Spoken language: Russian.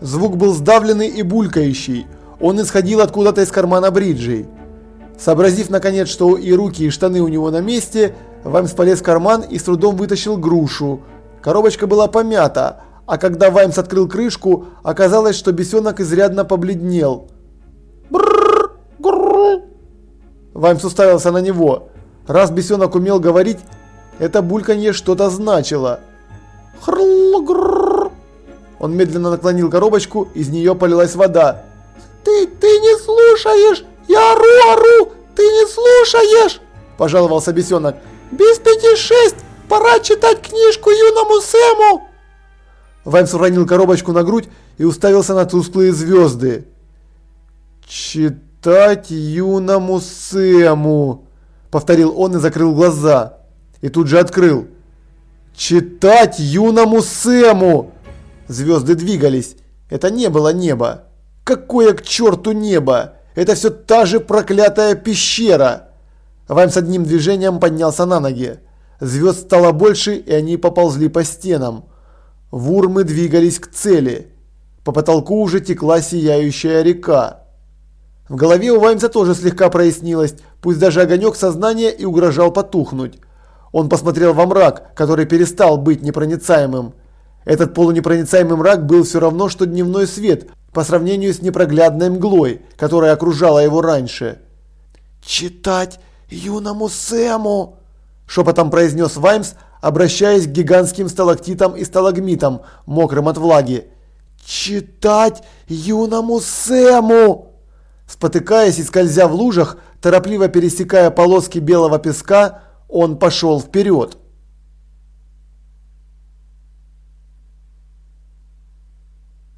Звук был сдавленный и булькающий. Он исходил откуда-то из кармана бриджей. Сообразив наконец, что и руки, и штаны у него на месте, Ваймс полез в карман и с трудом вытащил грушу. Коробочка была помята, а когда Ваймс открыл крышку, оказалось, что бесенок изрядно побледнел. Ваймс уставился на него. Раз бесенок умел говорить, это бульканье что-то значило. Хрл, гррр. Он медленно наклонил коробочку, из нее полилась вода. «Ты, ты не слушаешь! Я ору, ору! Ты не слушаешь!» – пожаловался бесенок. «Без пяти шесть! Пора читать книжку юному Сэму!» Ваймс уронил коробочку на грудь и уставился на тусклые звезды. «Читать юному Сэму!» – повторил он и закрыл глаза. И тут же открыл. «Читать юному Сэму!» Звезды двигались. Это не было небо. Какое к черту небо? Это все та же проклятая пещера. Ваймс одним движением поднялся на ноги. Звезд стало больше, и они поползли по стенам. Вурмы двигались к цели. По потолку уже текла сияющая река. В голове у Ваймса тоже слегка прояснилось, пусть даже огонек сознания и угрожал потухнуть. Он посмотрел во мрак, который перестал быть непроницаемым. Этот полунепроницаемый мрак был все равно, что дневной свет по сравнению с непроглядной мглой, которая окружала его раньше. «Читать юному Сэму!» – шепотом произнес Ваймс, обращаясь к гигантским сталактитам и сталагмитам, мокрым от влаги. «Читать юному Сэму!» Спотыкаясь и скользя в лужах, торопливо пересекая полоски белого песка, он пошел вперед.